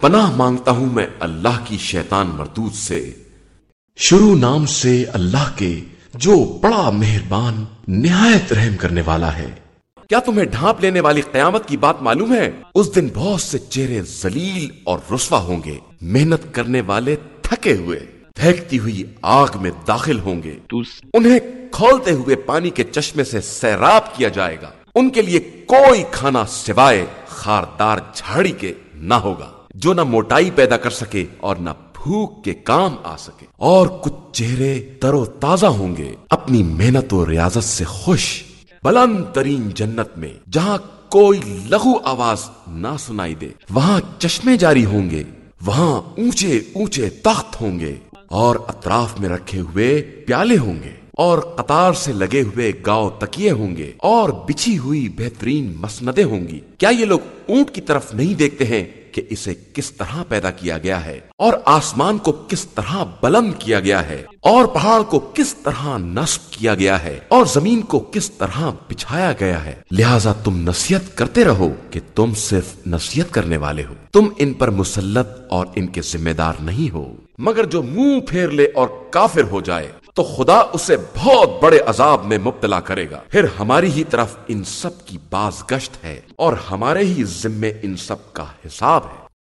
پناہ مانگتا ہوں میں اللہ کی شیطان مردود سے۔ شروع نام سے اللہ کے جو بڑا مہربان، نہایت رحم کرنے والا ہے۔ کیا تمہیں ڈھانپ لینے والی قیامت کی بات معلوم ہے؟ اس دن بہت سے چہرے ذلیل اور رسوا ہوں گے۔ محنت کرنے والے تھکے ہوئے پھینکتی ہوئی آگ میں داخل ہوں گے۔ انہیں کھولتے ہوئے پانی کے چشمے سے سیراب کیا جائے گا۔ ان کے لیے کوئی کھانا سوائے خاردار جھاڑی کے نہ ہوگا۔ جو نہ موٹائی پیدا کر سکے اور نہ بھوک کے کام آ سکے۔ اور کچھ چہرے تر و تازہ ہوں گے۔ اپنی محنت و ریاضت سے خوش۔ بلند ترین جنت میں جہاں کوئی لغو آواز نہ سنائی دے، وہاں چشمے جاری ہوں گے۔ وہاں اونچے اونچے تخت ہوں گے۔ اور اطراف میں رکھے ہوئے پیالے ہوں گے۔ اور قطار سے لگے ہوئے گاؤ تکیے ہوں گے۔ اور بچھی ہوئی بہترین مسندیں ہوں گی۔ کیا یہ لوگ اونٹ کی طرف نہیں دیکھتے ہیں؟ کہ اسے کس طرح پیدا کیا گیا ہے، اور آسمان کو کس طرح بلند کیا گیا ہے، اور پہاڑ کو کس طرح نصب کیا گیا ہے، اور زمین کو کس طرح بچھایا گیا ہے۔ لہذا تم نصیحت کرتے رہو کہ تم صرف نصیحت کرنے والے ہو۔ تم ان پر مسلط اور ان کے ذمہ دار نہیں ہو۔ مگر جو منہ پھیر لے اور کافر ہو جائے تو خدا اسے بہت بڑے عذاب میں مبتلا کرے گا۔ پھر ہماری ہی طرف ان سب کی باز گشت ہے اور ہمارے ہی ذمے ان سب کا حساب ہے۔